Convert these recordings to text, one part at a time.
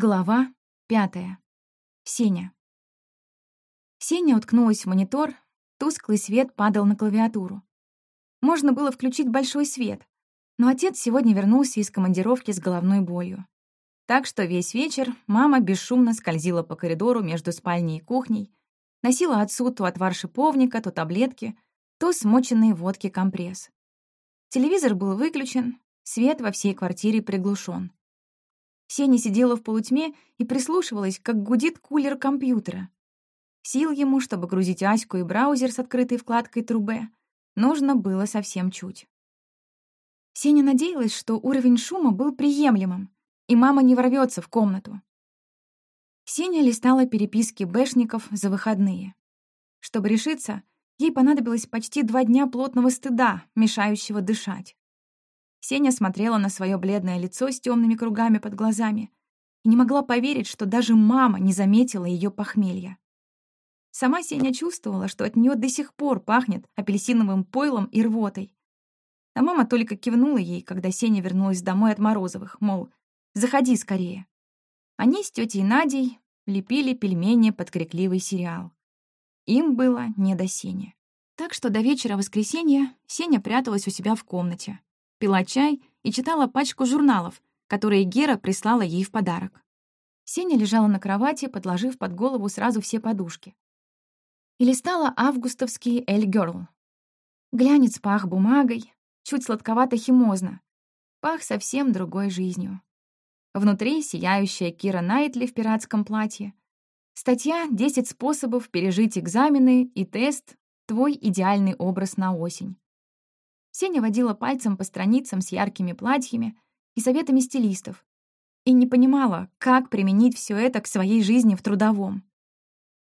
Глава пятая. Сеня. Сеня уткнулась в монитор, тусклый свет падал на клавиатуру. Можно было включить большой свет, но отец сегодня вернулся из командировки с головной болью. Так что весь вечер мама бесшумно скользила по коридору между спальней и кухней, носила отцу то отвар шиповника, то таблетки, то смоченные водки компресс. Телевизор был выключен, свет во всей квартире приглушен. Сеня сидела в полутьме и прислушивалась, как гудит кулер компьютера. Сил ему, чтобы грузить Аську и браузер с открытой вкладкой трубе, нужно было совсем чуть. Сеня надеялась, что уровень шума был приемлемым, и мама не ворвется в комнату. Сеня листала переписки бэшников за выходные. Чтобы решиться, ей понадобилось почти два дня плотного стыда, мешающего дышать. Сеня смотрела на свое бледное лицо с темными кругами под глазами и не могла поверить, что даже мама не заметила ее похмелья. Сама Сеня чувствовала, что от нее до сих пор пахнет апельсиновым пойлом и рвотой. А мама только кивнула ей, когда Сеня вернулась домой от Морозовых, мол, заходи скорее. Они с тетей Надей лепили пельмени под крикливый сериал. Им было не до Сени. Так что до вечера воскресенья Сеня пряталась у себя в комнате, пила чай и читала пачку журналов, которые Гера прислала ей в подарок. Сеня лежала на кровати, подложив под голову сразу все подушки. И листала августовский «Эль Гёрл». Глянец пах бумагой, чуть сладковато-химозно. Пах совсем другой жизнью. Внутри сияющая Кира Найтли в пиратском платье. Статья «10 способов пережить экзамены» и тест «Твой идеальный образ на осень». Сеня водила пальцем по страницам с яркими платьями и советами стилистов и не понимала, как применить все это к своей жизни в трудовом.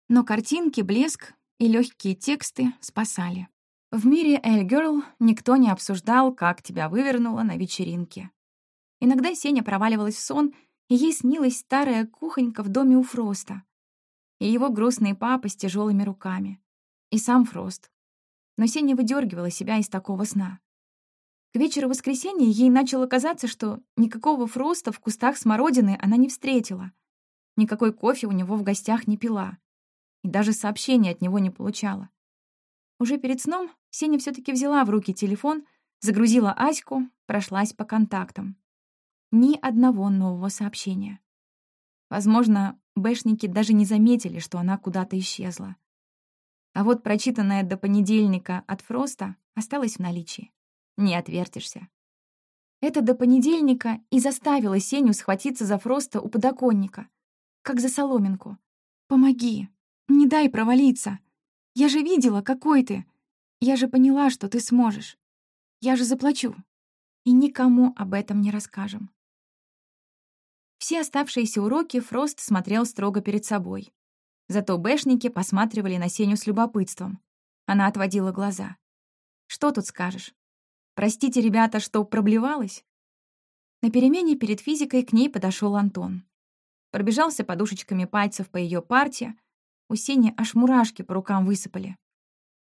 Но картинки, блеск и легкие тексты спасали. В мире Эль Герл никто не обсуждал, как тебя вывернуло на вечеринке. Иногда Сеня проваливалась в сон, и ей снилась старая кухонька в доме у Фроста. И его грустный папа с тяжелыми руками. И сам Фрост, но Сеня выдергивала себя из такого сна. К вечеру воскресенья ей начало казаться, что никакого фроста в кустах смородины она не встретила. Никакой кофе у него в гостях не пила. И даже сообщения от него не получала. Уже перед сном Сеня все таки взяла в руки телефон, загрузила Аську, прошлась по контактам. Ни одного нового сообщения. Возможно, бэшники даже не заметили, что она куда-то исчезла. А вот прочитанное до понедельника от Фроста осталось в наличии. Не отвертишься. Это до понедельника и заставило Сеню схватиться за Фроста у подоконника. Как за соломинку. «Помоги! Не дай провалиться! Я же видела, какой ты! Я же поняла, что ты сможешь! Я же заплачу! И никому об этом не расскажем!» Все оставшиеся уроки Фрост смотрел строго перед собой. Зато бэшники посматривали на Сеню с любопытством. Она отводила глаза. «Что тут скажешь? Простите, ребята, что проблевалась?» На перемене перед физикой к ней подошел Антон. Пробежался подушечками пальцев по ее парте. У Сени аж мурашки по рукам высыпали.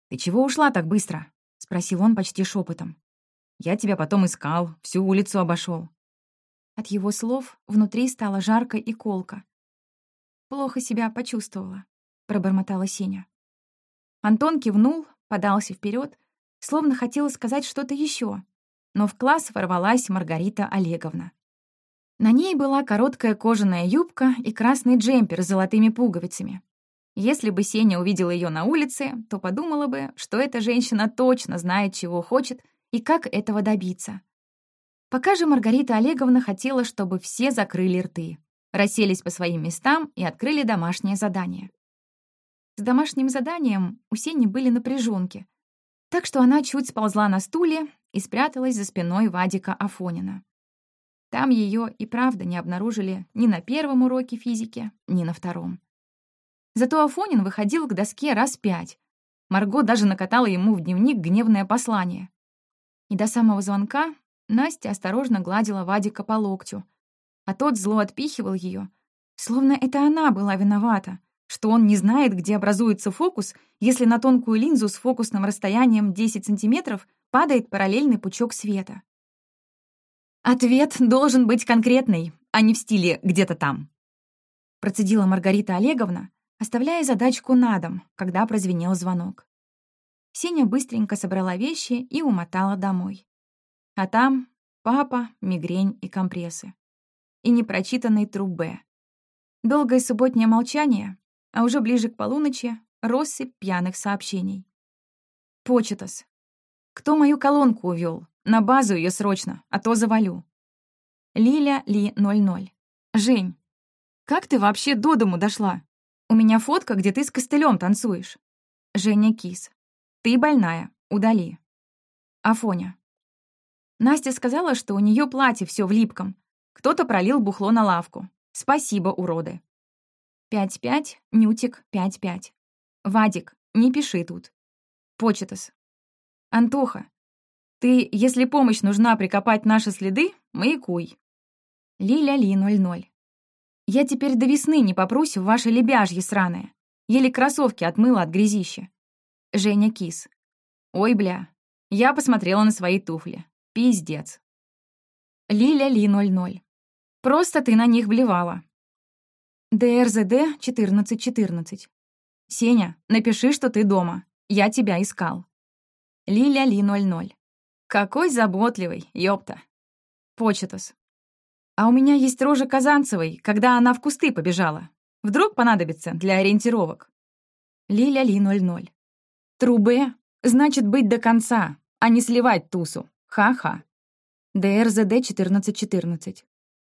«Ты чего ушла так быстро?» — спросил он почти шепотом. «Я тебя потом искал, всю улицу обошел. От его слов внутри стало жарко и колко. Плохо себя почувствовала», — пробормотала Сеня. Антон кивнул, подался вперед, словно хотела сказать что-то еще, но в класс ворвалась Маргарита Олеговна. На ней была короткая кожаная юбка и красный джемпер с золотыми пуговицами. Если бы Сеня увидела ее на улице, то подумала бы, что эта женщина точно знает, чего хочет и как этого добиться. Пока же Маргарита Олеговна хотела, чтобы все закрыли рты расселись по своим местам и открыли домашнее задание. С домашним заданием у Сени были напряженки, так что она чуть сползла на стуле и спряталась за спиной Вадика Афонина. Там ее и правда не обнаружили ни на первом уроке физики, ни на втором. Зато Афонин выходил к доске раз пять. Марго даже накатала ему в дневник гневное послание. И до самого звонка Настя осторожно гладила Вадика по локтю, а тот зло отпихивал ее, словно это она была виновата, что он не знает, где образуется фокус, если на тонкую линзу с фокусным расстоянием 10 сантиметров падает параллельный пучок света. «Ответ должен быть конкретный, а не в стиле «где-то там», процедила Маргарита Олеговна, оставляя задачку на дом, когда прозвенел звонок. Сеня быстренько собрала вещи и умотала домой. А там папа, мигрень и компрессы. И непрочитанный трубе. Долгое субботнее молчание, а уже ближе к полуночи — россыпь пьяных сообщений. Почетас. Кто мою колонку увел? На базу ее срочно, а то завалю. Лиля Ли 00. Жень, как ты вообще до дому дошла? У меня фотка, где ты с костылем танцуешь. Женя Кис. Ты больная. Удали. Афоня. Настя сказала, что у нее платье все в липком. Кто-то пролил бухло на лавку. Спасибо, уроды. 5-5, Нютик, 5-5. Вадик, не пиши тут. Почетас. Антоха, ты, если помощь нужна прикопать наши следы, маякуй. Лиля-ли 00. Я теперь до весны не попрусь в ваши лебяжьи сраные. Еле кроссовки отмыла от грязища. Женя Кис. Ой, бля. Я посмотрела на свои туфли. Пиздец. Лиля Ли 00. Просто ты на них блевала. ДРЗД 1414. Сеня, напиши, что ты дома. Я тебя искал. Лиля Ли 00. Какой заботливый, ёпта. Почетус. А у меня есть рожа Казанцевой, когда она в кусты побежала. Вдруг понадобится для ориентировок. Лиля Ли 00. Трубе значит быть до конца, а не сливать тусу. Ха-ха. ДРЗД 1414.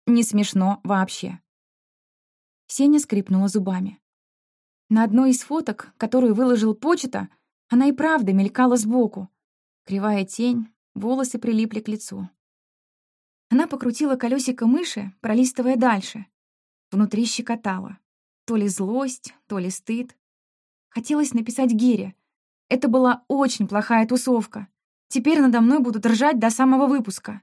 Не смешно вообще. Сеня скрипнула зубами. На одной из фоток, которую выложил почта, она и правда мелькала сбоку. Кривая тень, волосы прилипли к лицу. Она покрутила колесико мыши, пролистывая дальше. Внутри щекотала. То ли злость, то ли стыд. Хотелось написать Гере. Это была очень плохая тусовка. Теперь надо мной будут ржать до самого выпуска.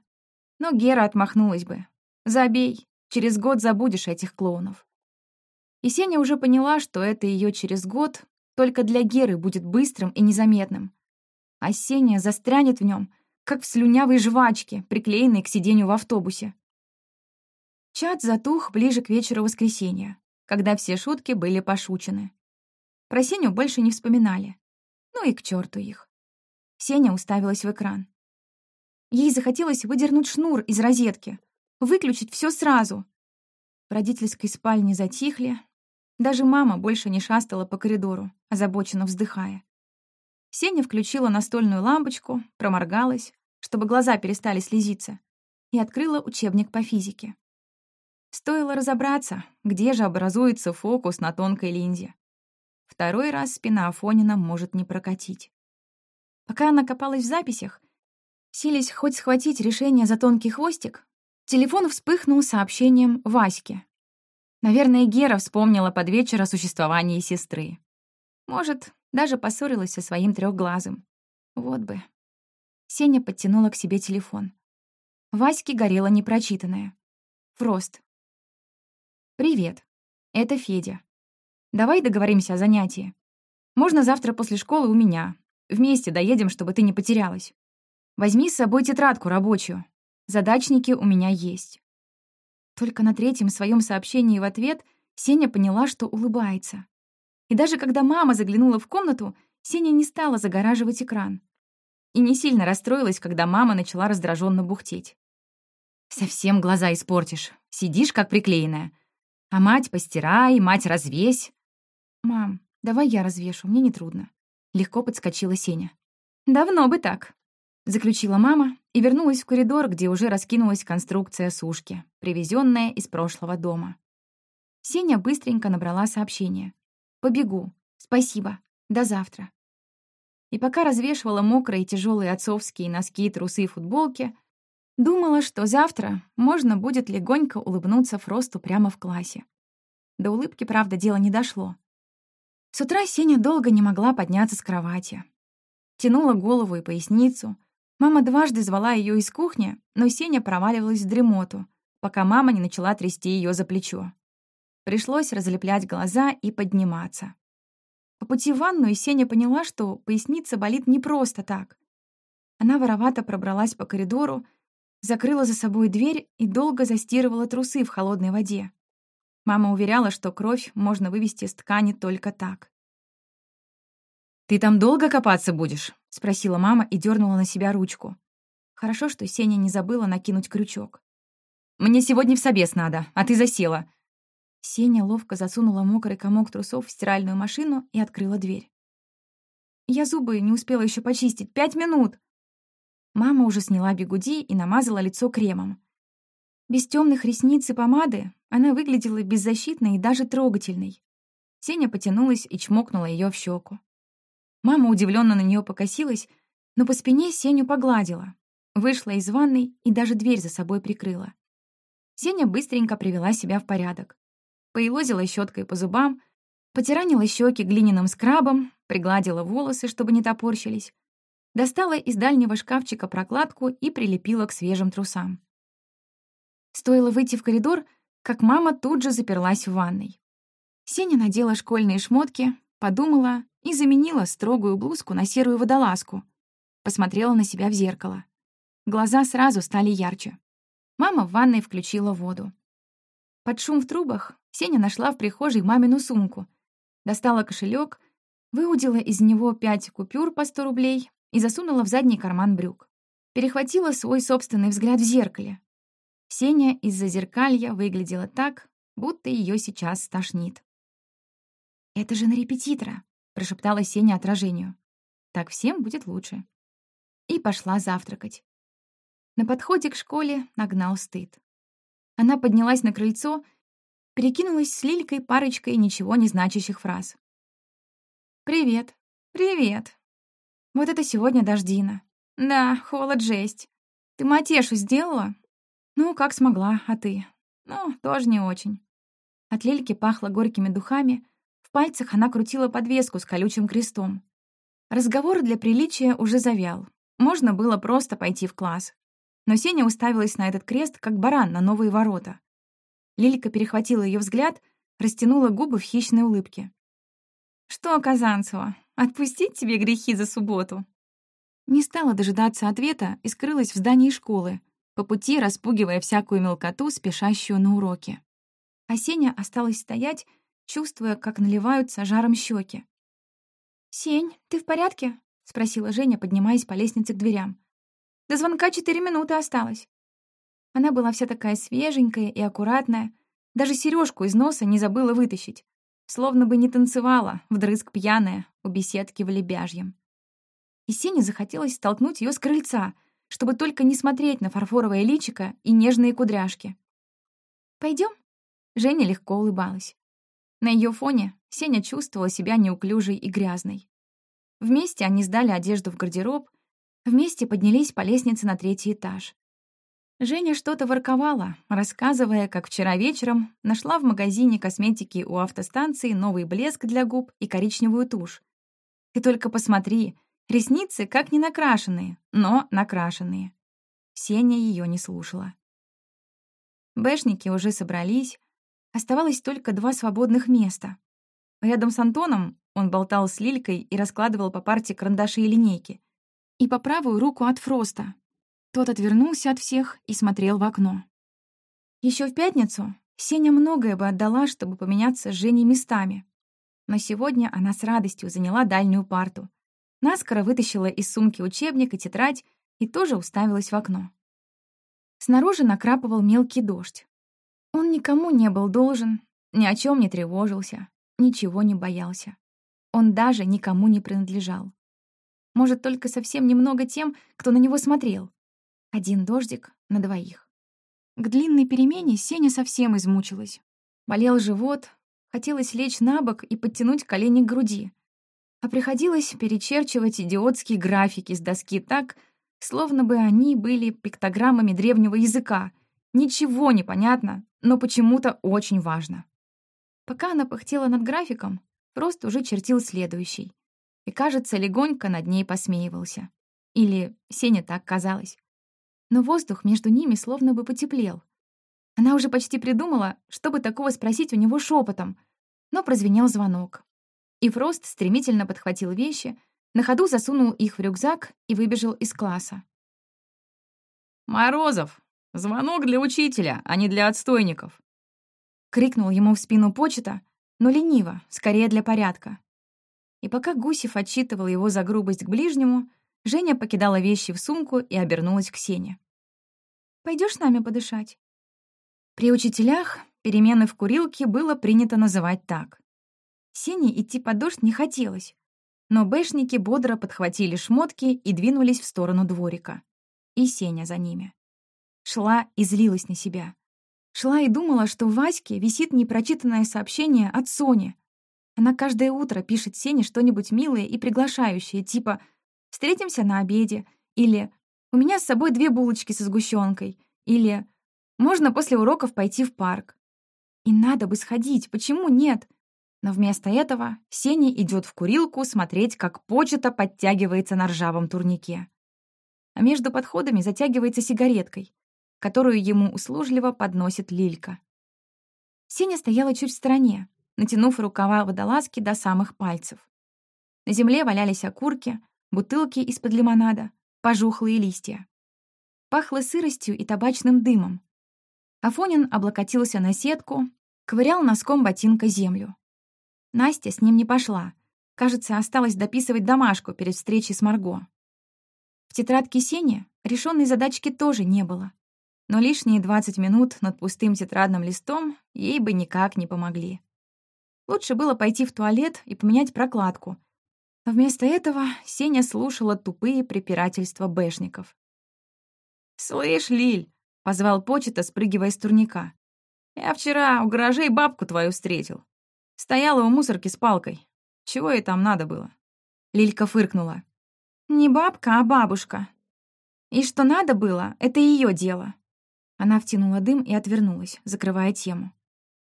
Но Гера отмахнулась бы. Забей, через год забудешь этих клоунов. И Сеня уже поняла, что это ее через год только для Геры будет быстрым и незаметным. А Сеня застрянет в нем как в слюнявой жвачке, приклеенной к сиденью в автобусе. Чат затух ближе к вечеру воскресенья, когда все шутки были пошучены. Про Сеню больше не вспоминали. Ну и к черту их. Сеня уставилась в экран. Ей захотелось выдернуть шнур из розетки, выключить все сразу. В родительской спальне затихли. Даже мама больше не шастала по коридору, озабоченно вздыхая. Сеня включила настольную лампочку, проморгалась, чтобы глаза перестали слезиться, и открыла учебник по физике. Стоило разобраться, где же образуется фокус на тонкой линзе. Второй раз спина Афонина может не прокатить. Пока она копалась в записях, сились хоть схватить решение за тонкий хвостик, телефон вспыхнул сообщением Ваське. Наверное, Гера вспомнила под вечер о существовании сестры. Может, даже поссорилась со своим трехглазым. Вот бы. Сеня подтянула к себе телефон. Ваське горела непрочитанная. Фрост. «Привет. Это Федя. Давай договоримся о занятии. Можно завтра после школы у меня. Вместе доедем, чтобы ты не потерялась. Возьми с собой тетрадку рабочую. Задачники у меня есть». Только на третьем своем сообщении в ответ Сеня поняла, что улыбается. И даже когда мама заглянула в комнату, Сеня не стала загораживать экран. И не сильно расстроилась, когда мама начала раздраженно бухтеть. «Совсем глаза испортишь. Сидишь, как приклеенная. А мать постирай, мать развесь». «Мам, давай я развешу, мне нетрудно». Легко подскочила Сеня. «Давно бы так», — заключила мама и вернулась в коридор, где уже раскинулась конструкция сушки, привезенная из прошлого дома. Сеня быстренько набрала сообщение. Побегу. Спасибо. До завтра. И пока развешивала мокрые тяжелые отцовские носки, трусы и футболки, думала, что завтра можно будет легонько улыбнуться Фросту прямо в классе. До улыбки, правда, дело не дошло. С утра Сеня долго не могла подняться с кровати. Тянула голову и поясницу. Мама дважды звала ее из кухни, но Сеня проваливалась в дремоту, пока мама не начала трясти ее за плечо. Пришлось разлеплять глаза и подниматься. По пути в ванную Сеня поняла, что поясница болит не просто так. Она воровато пробралась по коридору, закрыла за собой дверь и долго застирывала трусы в холодной воде. Мама уверяла, что кровь можно вывести из ткани только так. «Ты там долго копаться будешь?» — спросила мама и дернула на себя ручку. Хорошо, что Сеня не забыла накинуть крючок. «Мне сегодня в собес надо, а ты засела». Сеня ловко засунула мокрый комок трусов в стиральную машину и открыла дверь. «Я зубы не успела еще почистить. Пять минут!» Мама уже сняла бигуди и намазала лицо кремом. Без темных ресниц и помады она выглядела беззащитной и даже трогательной. Сеня потянулась и чмокнула ее в щеку. Мама удивленно на нее покосилась, но по спине Сеню погладила. Вышла из ванной и даже дверь за собой прикрыла. Сеня быстренько привела себя в порядок. Поелозила щеткой по зубам, потиранила щеки глиняным скрабом, пригладила волосы, чтобы не топорщились, достала из дальнего шкафчика прокладку и прилепила к свежим трусам. Стоило выйти в коридор, как мама тут же заперлась в ванной. Сеня надела школьные шмотки, подумала и заменила строгую блузку на серую водолазку. Посмотрела на себя в зеркало. Глаза сразу стали ярче. Мама в ванной включила воду. Под шум в трубах Сеня нашла в прихожей мамину сумку. Достала кошелек, выудила из него пять купюр по сто рублей и засунула в задний карман брюк. Перехватила свой собственный взгляд в зеркале. Сеня из-за зеркалья выглядела так, будто ее сейчас стошнит. «Это же на репетитора», — прошептала Сеня отражению. «Так всем будет лучше». И пошла завтракать. На подходе к школе нагнал стыд. Она поднялась на крыльцо, перекинулась с Лилькой парочкой ничего не значащих фраз. «Привет. Привет. Вот это сегодня дождина. Да, холод жесть. Ты матешу сделала? Ну, как смогла, а ты? Ну, тоже не очень». От Лильки пахло горькими духами, пальцах она крутила подвеску с колючим крестом. Разговор для приличия уже завял. Можно было просто пойти в класс. Но Сеня уставилась на этот крест, как баран на новые ворота. Лилька перехватила ее взгляд, растянула губы в хищной улыбке. «Что, Казанцева, отпустить тебе грехи за субботу?» Не стала дожидаться ответа и скрылась в здании школы, по пути распугивая всякую мелкоту, спешащую на уроки. А Сеня осталась стоять, чувствуя, как наливаются жаром щеки. «Сень, ты в порядке?» — спросила Женя, поднимаясь по лестнице к дверям. «До звонка четыре минуты осталось». Она была вся такая свеженькая и аккуратная, даже сережку из носа не забыла вытащить, словно бы не танцевала, вдрызг пьяная, у беседки в Лебяжьем. И Сене захотелось столкнуть ее с крыльца, чтобы только не смотреть на фарфоровое личико и нежные кудряшки. Пойдем? Женя легко улыбалась. На ее фоне Сеня чувствовала себя неуклюжей и грязной. Вместе они сдали одежду в гардероб, вместе поднялись по лестнице на третий этаж. Женя что-то ворковала, рассказывая, как вчера вечером нашла в магазине косметики у автостанции новый блеск для губ и коричневую тушь. Ты только посмотри, ресницы как не накрашенные, но накрашенные. Сеня ее не слушала. Бэшники уже собрались, Оставалось только два свободных места. Рядом с Антоном он болтал с Лилькой и раскладывал по парте карандаши и линейки. И по правую руку от Фроста. Тот отвернулся от всех и смотрел в окно. Еще в пятницу Сеня многое бы отдала, чтобы поменяться с Женей местами. Но сегодня она с радостью заняла дальнюю парту. Наскоро вытащила из сумки учебник и тетрадь и тоже уставилась в окно. Снаружи накрапывал мелкий дождь. Он никому не был должен, ни о чем не тревожился, ничего не боялся. Он даже никому не принадлежал. Может, только совсем немного тем, кто на него смотрел. Один дождик на двоих. К длинной перемене Сеня совсем измучилась. Болел живот, хотелось лечь на бок и подтянуть колени к груди. А приходилось перечерчивать идиотские графики с доски так, словно бы они были пиктограммами древнего языка. Ничего не понятно, но почему-то очень важно. Пока она пыхтела над графиком, Фрост уже чертил следующий. И, кажется, легонько над ней посмеивался. Или Сене так казалось. Но воздух между ними словно бы потеплел. Она уже почти придумала, чтобы такого спросить у него шепотом, но прозвенел звонок. И Фрост стремительно подхватил вещи, на ходу засунул их в рюкзак и выбежал из класса. «Морозов, Звонок для учителя, а не для отстойников. крикнул ему в спину почета, но лениво, скорее для порядка. И пока Гусев отчитывал его за грубость к ближнему, Женя покидала вещи в сумку и обернулась к Сене. Пойдешь с нами подышать?» При учителях перемены в курилке было принято называть так. Сене идти под дождь не хотелось, но бэшники бодро подхватили шмотки и двинулись в сторону дворика. И Сеня за ними. Шла и злилась на себя. Шла и думала, что в Ваське висит непрочитанное сообщение от Сони. Она каждое утро пишет Сене что-нибудь милое и приглашающее, типа «Встретимся на обеде» или «У меня с собой две булочки со сгущенкой» или «Можно после уроков пойти в парк». И надо бы сходить, почему нет? Но вместо этого Сеня идет в курилку смотреть, как почта подтягивается на ржавом турнике. А между подходами затягивается сигареткой, которую ему услужливо подносит Лилька. Сеня стояла чуть в стороне, натянув рукава водолазки до самых пальцев. На земле валялись окурки, бутылки из-под лимонада, пожухлые листья. Пахло сыростью и табачным дымом. Афонин облокотился на сетку, ковырял носком ботинка землю. Настя с ним не пошла. Кажется, осталось дописывать домашку перед встречей с Марго. В тетрадке Сени решенной задачки тоже не было. Но лишние 20 минут над пустым тетрадным листом ей бы никак не помогли. Лучше было пойти в туалет и поменять прокладку. А вместо этого Сеня слушала тупые препирательства бэшников. «Слышь, Лиль!» — позвал почета, спрыгивая с турника. «Я вчера у гаражей бабку твою встретил. Стояла у мусорки с палкой. Чего ей там надо было?» Лилька фыркнула. «Не бабка, а бабушка. И что надо было, это ее дело». Она втянула дым и отвернулась, закрывая тему.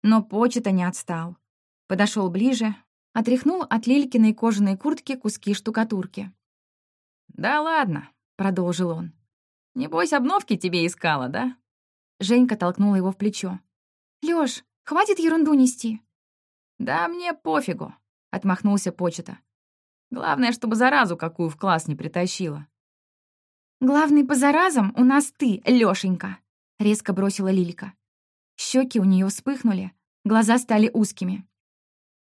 Но почета не отстал. Подошел ближе, отряхнул от Лилькиной кожаной куртки куски штукатурки. «Да ладно», — продолжил он. «Небось, обновки тебе искала, да?» Женька толкнула его в плечо. «Лёш, хватит ерунду нести. «Да мне пофигу», — отмахнулся почета. «Главное, чтобы заразу какую в класс не притащила». «Главный по заразам у нас ты, Лёшенька», — резко бросила Лилька. Щеки у нее вспыхнули, глаза стали узкими.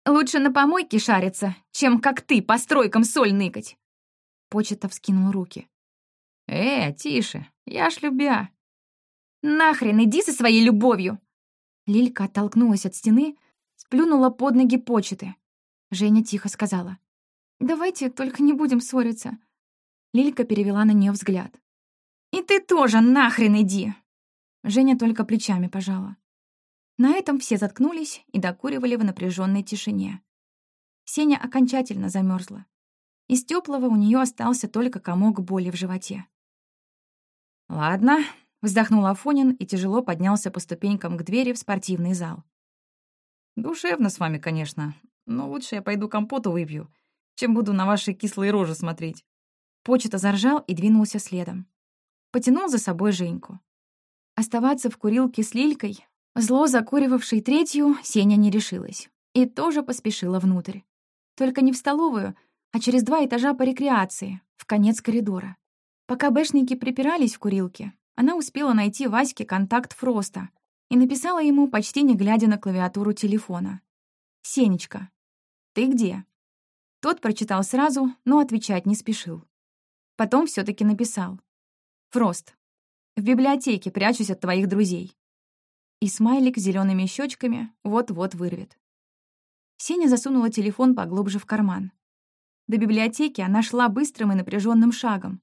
«Лучше на помойке шариться, чем как ты по стройкам соль ныкать». Почета вскинул руки. «Э, тише, я ж любя». «Нахрен иди со своей любовью!» Лилька оттолкнулась от стены, сплюнула под ноги почты. Женя тихо сказала. «Давайте только не будем ссориться». Лилька перевела на нее взгляд. «И ты тоже нахрен иди!» Женя только плечами пожала. На этом все заткнулись и докуривали в напряженной тишине. Сеня окончательно замерзла. Из теплого у нее остался только комок боли в животе. «Ладно», — вздохнул Афонин и тяжело поднялся по ступенькам к двери в спортивный зал. Душевно с вами, конечно, но лучше я пойду компоту выпью, чем буду на ваши кислые рожи смотреть». Почта заржал и двинулся следом. Потянул за собой Женьку. Оставаться в курилке с Лилькой, зло закуривавшей третью, Сеня не решилась. И тоже поспешила внутрь. Только не в столовую, а через два этажа по рекреации, в конец коридора. Пока бэшники припирались в курилке, она успела найти Ваське контакт Фроста, и написала ему, почти не глядя на клавиатуру телефона. «Сенечка, ты где?» Тот прочитал сразу, но отвечать не спешил. Потом все таки написал. «Фрост, в библиотеке прячусь от твоих друзей». И смайлик с зелеными щечками вот-вот вырвет. Сеня засунула телефон поглубже в карман. До библиотеки она шла быстрым и напряженным шагом.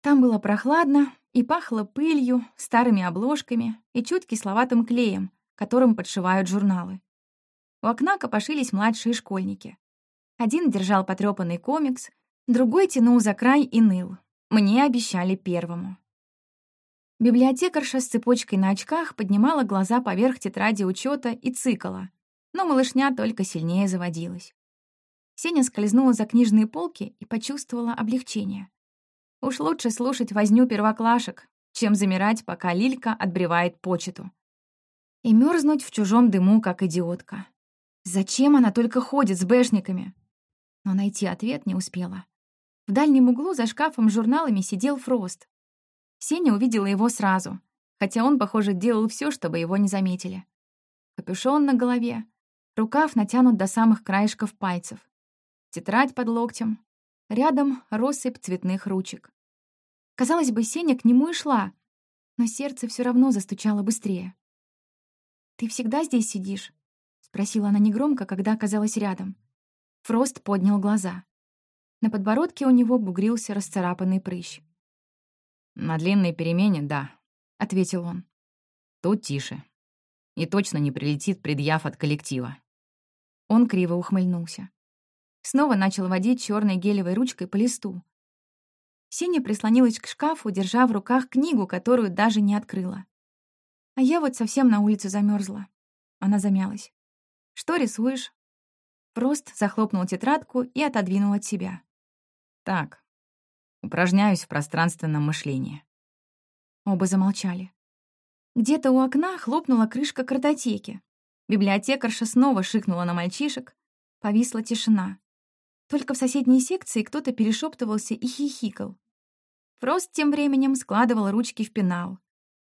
Там было прохладно, и пахло пылью, старыми обложками и чуть кисловатым клеем, которым подшивают журналы. У окна копошились младшие школьники. Один держал потрёпанный комикс, другой тянул за край и ныл. Мне обещали первому. Библиотекарша с цепочкой на очках поднимала глаза поверх тетради учета и цикала, но малышня только сильнее заводилась. Сеня скользнула за книжные полки и почувствовала облегчение. Уж лучше слушать возню первоклашек, чем замирать, пока Лилька отбревает почету. И мерзнуть в чужом дыму, как идиотка. Зачем она только ходит с бэшниками? Но найти ответ не успела. В дальнем углу за шкафом с журналами сидел Фрост. Сеня увидела его сразу, хотя он, похоже, делал все, чтобы его не заметили. Капюшон на голове, рукав натянут до самых краешков пальцев, тетрадь под локтем, рядом россыпь цветных ручек. Казалось бы, Сеня к нему и шла, но сердце все равно застучало быстрее. «Ты всегда здесь сидишь?» — спросила она негромко, когда оказалась рядом. Фрост поднял глаза. На подбородке у него бугрился расцарапанный прыщ. «На длинной перемене, да», — ответил он. «Тут тише. И точно не прилетит предъяв от коллектива». Он криво ухмыльнулся. Снова начал водить черной гелевой ручкой по листу. Сеня прислонилась к шкафу, держа в руках книгу, которую даже не открыла. А я вот совсем на улице замерзла. Она замялась. «Что рисуешь?» Прост захлопнул тетрадку и отодвинул от себя. «Так, упражняюсь в пространственном мышлении». Оба замолчали. Где-то у окна хлопнула крышка картотеки. Библиотекарша снова шикнула на мальчишек. Повисла тишина. Только в соседней секции кто-то перешептывался и хихикал. Фрост тем временем складывал ручки в пенал.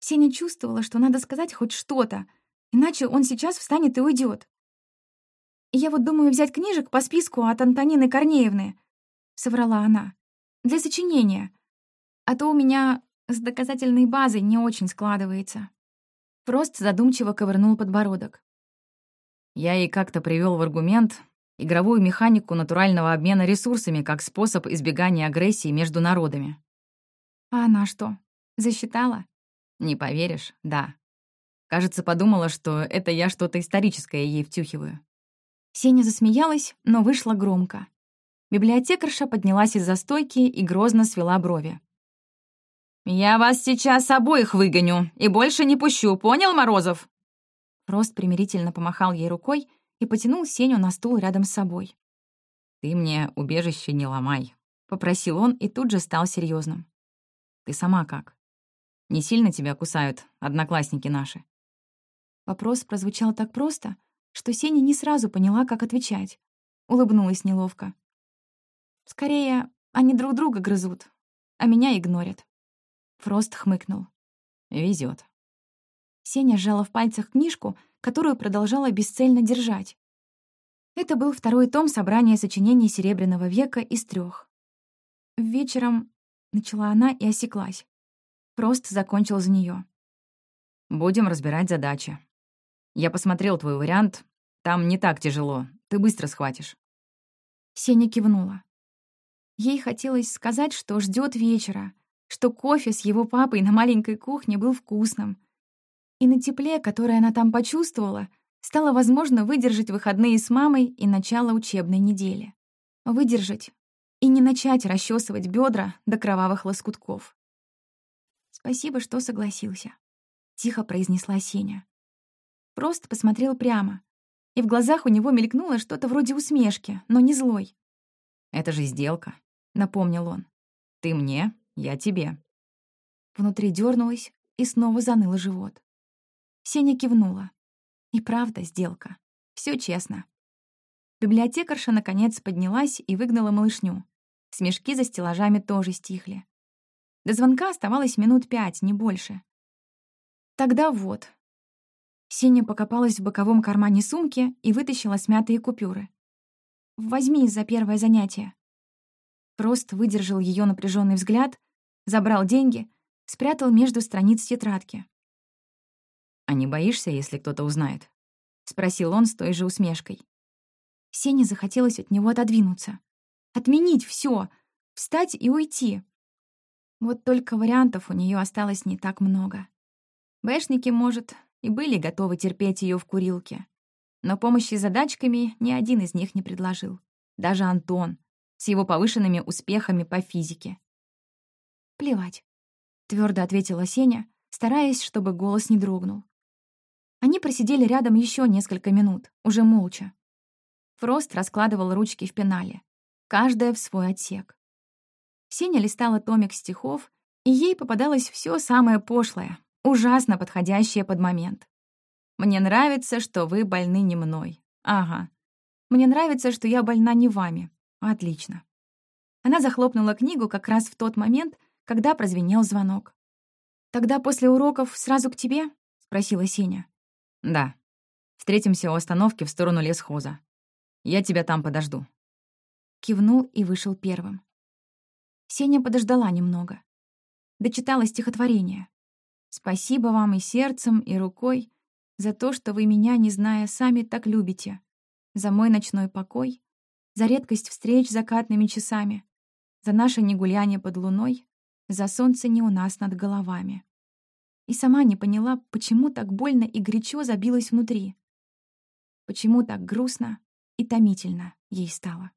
Сеня чувствовала, что надо сказать хоть что-то, иначе он сейчас встанет и уйдет. «Я вот думаю взять книжек по списку от Антонины Корнеевны», — соврала она, — «для сочинения. А то у меня с доказательной базой не очень складывается». Фрост задумчиво ковырнул подбородок. Я ей как-то привел в аргумент игровую механику натурального обмена ресурсами как способ избегания агрессии между народами. А она что, засчитала? Не поверишь, да. Кажется, подумала, что это я что-то историческое ей втюхиваю. Сеня засмеялась, но вышла громко. Библиотекарша поднялась из-за стойки и грозно свела брови. «Я вас сейчас обоих выгоню и больше не пущу, понял, Морозов?» Рост примирительно помахал ей рукой и потянул Сеню на стул рядом с собой. «Ты мне убежище не ломай», — попросил он и тут же стал серьезным. «Ты сама как? Не сильно тебя кусают одноклассники наши?» Вопрос прозвучал так просто, что Сеня не сразу поняла, как отвечать. Улыбнулась неловко. «Скорее, они друг друга грызут, а меня игнорят». Фрост хмыкнул. Везет. Сеня сжала в пальцах книжку, которую продолжала бесцельно держать. Это был второй том собрания сочинений Серебряного века из трех. Вечером начала она и осеклась. Фрост закончил за нее. «Будем разбирать задачи. Я посмотрел твой вариант. Там не так тяжело. Ты быстро схватишь». Сеня кивнула. Ей хотелось сказать, что ждет вечера, что кофе с его папой на маленькой кухне был вкусным. И на тепле, которое она там почувствовала, стало возможно выдержать выходные с мамой и начало учебной недели. Выдержать и не начать расчесывать бедра до кровавых лоскутков. «Спасибо, что согласился», — тихо произнесла Сеня. Просто посмотрел прямо, и в глазах у него мелькнуло что-то вроде усмешки, но не злой. «Это же сделка», — напомнил он. «Ты мне, я тебе». Внутри дернулась и снова заныло живот. Сеня кивнула. И правда, сделка. Все честно. Библиотекарша, наконец, поднялась и выгнала малышню. Смешки за стеллажами тоже стихли. До звонка оставалось минут пять, не больше. Тогда вот. Сеня покопалась в боковом кармане сумки и вытащила смятые купюры. «Возьми за первое занятие». Прост выдержал ее напряженный взгляд, забрал деньги, спрятал между страниц тетрадки. «А не боишься, если кто-то узнает?» — спросил он с той же усмешкой. Сене захотелось от него отодвинуться. Отменить все, встать и уйти. Вот только вариантов у нее осталось не так много. Бэшники, может, и были готовы терпеть ее в курилке. Но помощи задачками ни один из них не предложил. Даже Антон, с его повышенными успехами по физике. «Плевать», — твердо ответила Сеня, стараясь, чтобы голос не дрогнул. Они просидели рядом еще несколько минут, уже молча. Фрост раскладывал ручки в пенале, каждая в свой отсек. Сеня листала томик стихов, и ей попадалось все самое пошлое, ужасно подходящее под момент. «Мне нравится, что вы больны не мной». «Ага. Мне нравится, что я больна не вами». «Отлично». Она захлопнула книгу как раз в тот момент, когда прозвенел звонок. «Тогда после уроков сразу к тебе?» — спросила Сеня. «Да». Встретимся у остановки в сторону лесхоза. Я тебя там подожду». Кивнул и вышел первым. Сеня подождала немного. Дочитала стихотворение. «Спасибо вам и сердцем, и рукой за то, что вы меня, не зная, сами так любите, за мой ночной покой, за редкость встреч закатными часами, за наше негуляние под луной, за солнце не у нас над головами». И сама не поняла, почему так больно и горячо забилась внутри. Почему так грустно и томительно ей стало.